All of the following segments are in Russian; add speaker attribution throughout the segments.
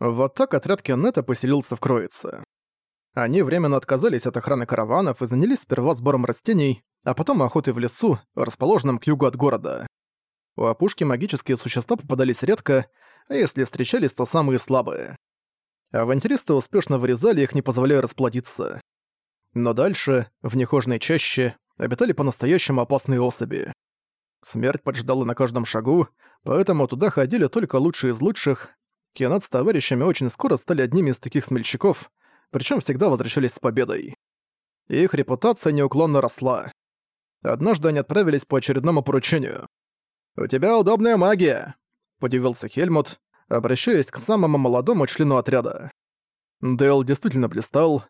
Speaker 1: Вот так отряд Кеннета поселился в Кроице. Они временно отказались от охраны караванов и занялись сперва сбором растений, а потом охотой в лесу, расположенном к югу от города. У опушки магические существа попадались редко, а если встречались, то самые слабые. Авантюристы успешно вырезали их, не позволяя расплодиться. Но дальше, в нехожной чаще, обитали по-настоящему опасные особи. Смерть поджидала на каждом шагу, поэтому туда ходили только лучшие из лучших. Кеннет с товарищами очень скоро стали одними из таких смельчаков, причем всегда возвращались с победой. Их репутация неуклонно росла. Однажды они отправились по очередному поручению. «У тебя удобная магия», — подивился Хельмут, обращаясь к самому молодому члену отряда. Дэл действительно блистал.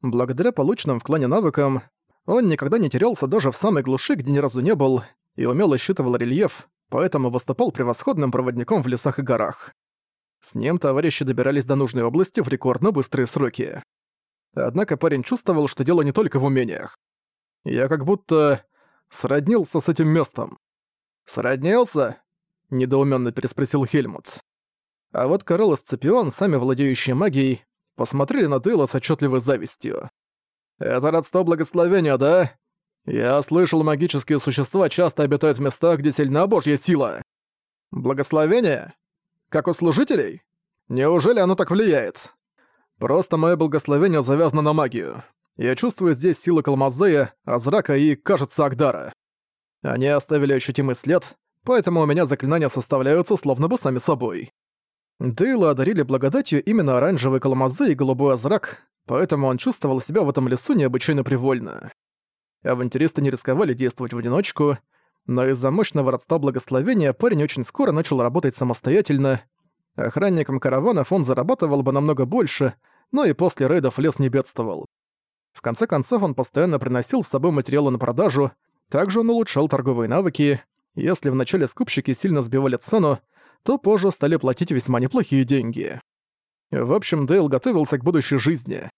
Speaker 1: Благодаря полученным в клане навыкам, он никогда не терялся даже в самой глуши, где ни разу не был, и умело считывал рельеф, поэтому выступал превосходным проводником в лесах и горах. С ним товарищи добирались до нужной области в рекордно быстрые сроки. Однако парень чувствовал, что дело не только в умениях. Я как будто сроднился с этим местом. «Сроднился?» — недоуменно переспросил Хельмут. А вот Карел и Сципион, сами владеющие магией, посмотрели на Дейла с отчетливой завистью. «Это родство благословения, да? Я слышал, магические существа часто обитают в местах, где сильна божья сила. Благословение? Как у служителей? Неужели оно так влияет? Просто мое благословение завязано на магию. Я чувствую здесь силы Калмазея, Азрака и, кажется, Агдара. Они оставили ощутимый след, поэтому у меня заклинания составляются словно бы сами собой. Дейла одарили благодатью именно оранжевый Калмазы и голубой Азрак, поэтому он чувствовал себя в этом лесу необычайно привольно. Авантюристы не рисковали действовать в одиночку, но из-за мощного родства благословения парень очень скоро начал работать самостоятельно. Охранником караванов он зарабатывал бы намного больше, но и после рейдов лес не бедствовал. В конце концов, он постоянно приносил с собой материалы на продажу, также он улучшал торговые навыки, если вначале скупщики сильно сбивали цену, то позже стали платить весьма неплохие деньги. В общем, Дейл готовился к будущей жизни.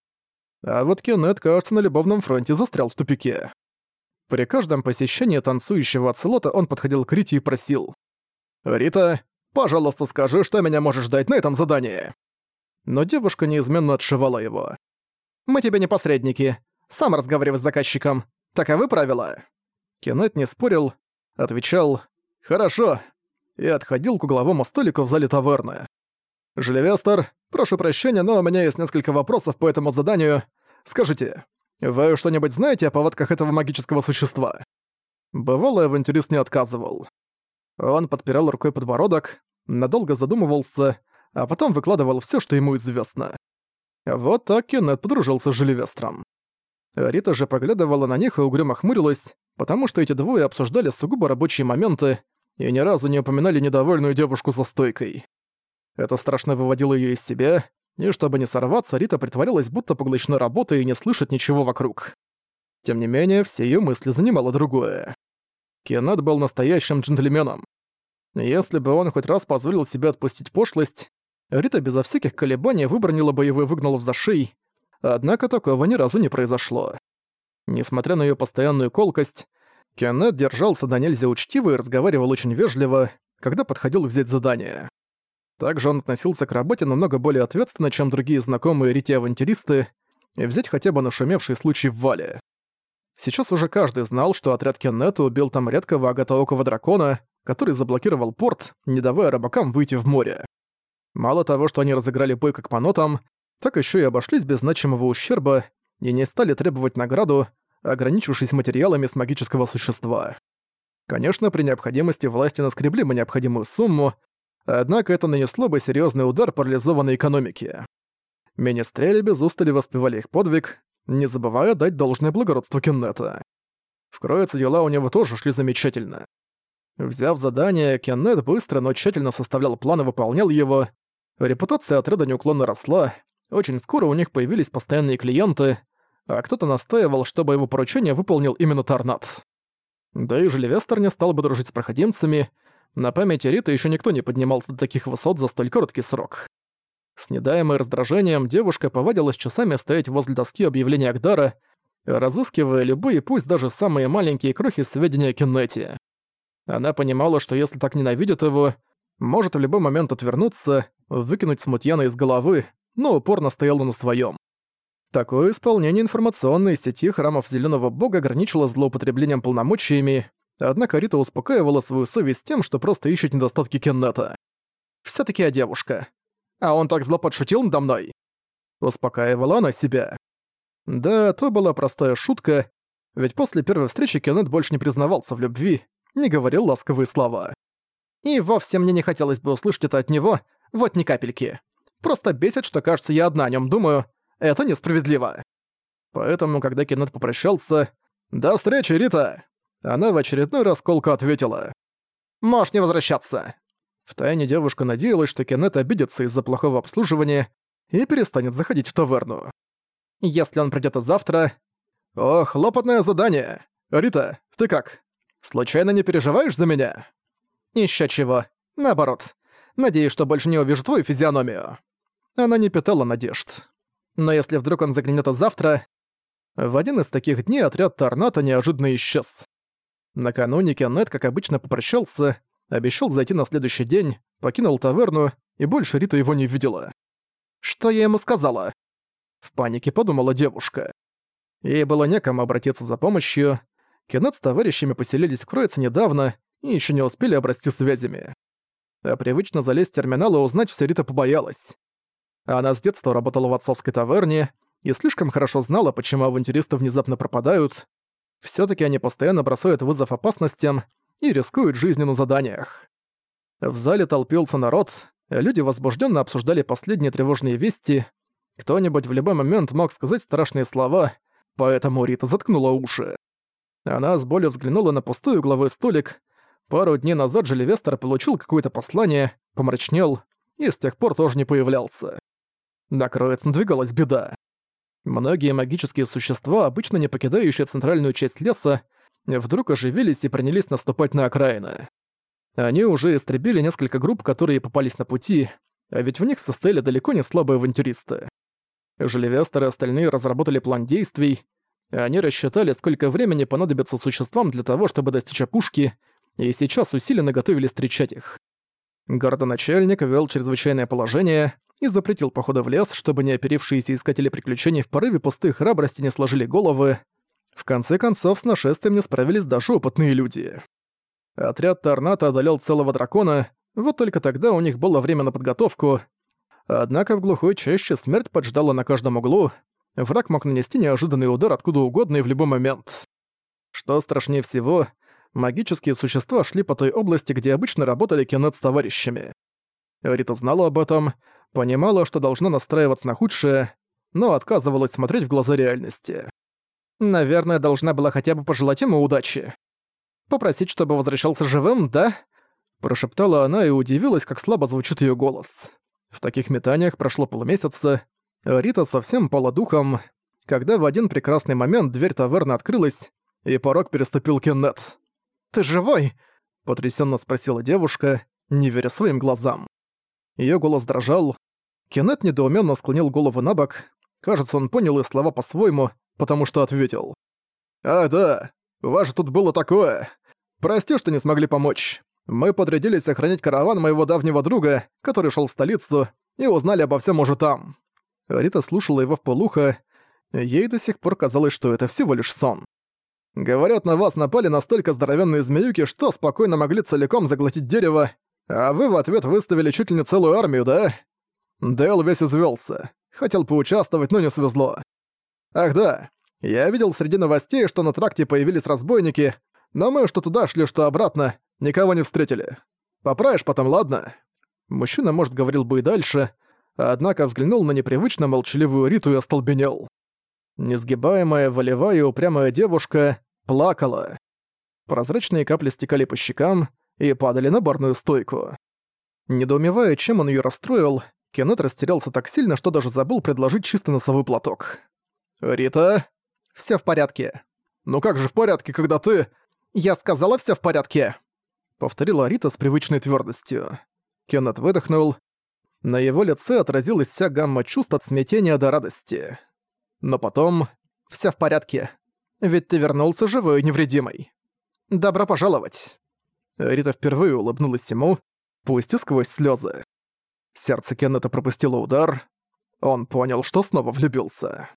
Speaker 1: А вот Кеннет, кажется, на любовном фронте застрял в тупике. При каждом посещении танцующего оцелота он подходил к Рите и просил. «Рита, пожалуйста, скажи, что меня можешь ждать на этом задании». Но девушка неизменно отшивала его. «Мы тебе не посредники. Сам разговаривай с заказчиком. Таковы правила». Кеннет не спорил, отвечал «Хорошо» и отходил к угловому столику в зале таверны. «Желевестер, прошу прощения, но у меня есть несколько вопросов по этому заданию. Скажите, вы что-нибудь знаете о повадках этого магического существа?» Бывалый авантюрист не отказывал. Он подпирал рукой подбородок, надолго задумывался, а потом выкладывал все, что ему известно. Вот так Кеннет подружился с Желевестром. Рита же поглядывала на них и угрюмо хмурилась, потому что эти двое обсуждали сугубо рабочие моменты и ни разу не упоминали недовольную девушку за стойкой. Это страшно выводило ее из себя, и чтобы не сорваться, Рита притворилась, будто поглощена работой и не слышит ничего вокруг. Тем не менее, все ее мысли занимало другое. Кеннет был настоящим джентльменом. Если бы он хоть раз позволил себе отпустить пошлость, Рита безо всяких колебаний выбронила бы его и выгнала в зашей, однако такого ни разу не произошло. Несмотря на ее постоянную колкость, Кеннет держался до нельзя учтиво и разговаривал очень вежливо, когда подходил взять задание. Также он относился к работе намного более ответственно, чем другие знакомые Рити-авантюристы, и взять хотя бы нашумевший случай в Вале. Сейчас уже каждый знал, что отряд Кеннета убил там редкого агатоокого дракона, который заблокировал порт, не давая рыбакам выйти в море. Мало того, что они разыграли бой как по нотам, так еще и обошлись без значимого ущерба и не стали требовать награду, ограничившись материалами с магического существа. Конечно, при необходимости власти наскребли бы необходимую сумму, Однако это нанесло бы серьезный удар парализованной экономике. Министрели без устали воспевали их подвиг, не забывая дать должное благородству Кеннета. Вкроется дела у него тоже шли замечательно. Взяв задание, Кеннет быстро, но тщательно составлял план и выполнял его. Репутация отряда неуклонно росла, очень скоро у них появились постоянные клиенты, а кто-то настаивал, чтобы его поручение выполнил именно Торнат. Да и Желевестер не стал бы дружить с проходимцами, на памяти Риты еще никто не поднимался до таких высот за столь короткий срок. С недаемой раздражением девушка повадилась часами стоять возле доски объявления Агдара, разыскивая любые, пусть даже самые маленькие крохи сведения о Кеннете. Она понимала, что если так ненавидит его, может в любой момент отвернуться, выкинуть смутьяна из головы, но упорно стояла на своем. Такое исполнение информационной сети храмов Зеленого Бога ограничило злоупотреблением полномочиями, однако Рита успокаивала свою совесть тем, что просто ищет недостатки Кеннета. все таки я девушка. А он так зло подшутил надо мной. Успокаивала она себя. Да, то была простая шутка, ведь после первой встречи Кеннет больше не признавался в любви, не говорил ласковые слова. И вовсе мне не хотелось бы услышать это от него, вот ни капельки. Просто бесит, что, кажется, я одна о нем думаю, это несправедливо. Поэтому, когда Кеннет попрощался «До встречи, Рита!», она в очередной раз колко ответила «Можешь не возвращаться!». Втайне девушка надеялась, что Кеннет обидится из-за плохого обслуживания и перестанет заходить в таверну. Если он придёт завтра... О, хлопотное задание! Рита, ты как? Случайно не переживаешь за меня? Ещё чего. Наоборот. Надеюсь, что больше не увижу твою физиономию. Она не питала надежд. Но если вдруг он заглянет завтра... В один из таких дней отряд Торната неожиданно исчез. Накануне Кеннет, как обычно, попрощался, обещал зайти на следующий день, покинул таверну, и больше Рита его не видела. Что я ему сказала? В панике подумала девушка. Ей было некому обратиться за помощью. Кеннет с товарищами поселились в Кроице недавно и еще не успели обрасти связями. А привычно залезть в терминал и узнать все Рита побоялась. Она с детства работала в отцовской таверне и слишком хорошо знала, почему авантюристы внезапно пропадают. Все таки они постоянно бросают вызов опасностям и рискуют жизнью на заданиях. В зале толпился народ, люди возбужденно обсуждали последние тревожные вести. Кто-нибудь в любой момент мог сказать страшные слова, поэтому Рита заткнула уши. Она с болью взглянула на пустой угловой столик. Пару дней назад Желевестер получил какое-то послание, помрачнел и с тех пор тоже не появлялся. На Кроец надвигалась беда. Многие магические существа, обычно не покидающие центральную часть леса, вдруг оживились и принялись наступать на окраины. Они уже истребили несколько групп, которые попались на пути, а ведь в них состояли далеко не слабые авантюристы. Желевестер и остальные разработали план действий, они рассчитали, сколько времени понадобится существам для того, чтобы достичь опушки, и сейчас усиленно готовились встречать их. Городоначальник ввел чрезвычайное положение, и запретил походы в лес, чтобы неоперившиеся искатели приключений в порыве пустой храбрости не сложили головы. В конце концов, с нашествием не справились даже опытные люди. Отряд Торната одолел целого дракона, вот только тогда у них было время на подготовку. Однако в глухой чаще смерть поджидала на каждом углу, враг мог нанести неожиданный удар откуда угодно и в любой момент. Что страшнее всего, магические существа шли по той области, где обычно работали Кеннет с товарищами. Рита знала об этом, Понимала, что должна настраиваться на худшее, но отказывалась смотреть в глаза реальности. Наверное, должна была хотя бы пожелать ему удачи. Попросить, чтобы возвращался живым, да? Прошептала она и удивилась, как слабо звучит её голос. В таких метаниях прошло полумесяца. Рита совсем пала духом, когда в один прекрасный момент дверь таверны открылась, и порог переступил Кеннет. «Ты живой?» — потрясённо спросила девушка, не веря своим глазам. Её голос дрожал. Кеннет недоуменно склонил голову на бок. Кажется, он понял их слова по-своему, потому что ответил. «А, да, у вас же тут было такое. Прости, что не смогли помочь. Мы подрядились охранять караван моего давнего друга, который шел в столицу, и узнали обо всем уже там». Рита слушала его в полухо. Ей до сих пор казалось, что это всего лишь сон. «Говорят, на вас напали настолько здоровенные змеюки, что спокойно могли целиком заглотить дерево а вы в ответ выставили чуть ли не целую армию, да? Дэл весь извелся. Хотел поучаствовать, но не свезло. Ах да, я видел среди новостей, что на тракте появились разбойники, но мы что туда шли, что обратно, никого не встретили. Поправишь потом, ладно?» Мужчина, может, говорил бы и дальше, однако взглянул на непривычно молчаливую Риту и остолбенел. Несгибаемая, волевая и упрямая девушка плакала. Прозрачные капли стекали по щекам, и падали на барную стойку. Недоумевая, чем он её расстроил, Кеннет растерялся так сильно, что даже забыл предложить чистый носовой платок. «Рита?» «Всё в порядке». «Ну как же в порядке, когда ты...» «Я сказала, всё в порядке!» Повторила Рита с привычной твёрдостью. Кеннет выдохнул. На его лице отразилась вся гамма чувств от смятения до радости. Но потом... «Всё в порядке. Ведь ты вернулся живой и невредимый. Добро пожаловать!» Рита впервые улыбнулась ему, пусть и сквозь слезы. Сердце Кеннета пропустило удар. Он понял, что снова влюбился.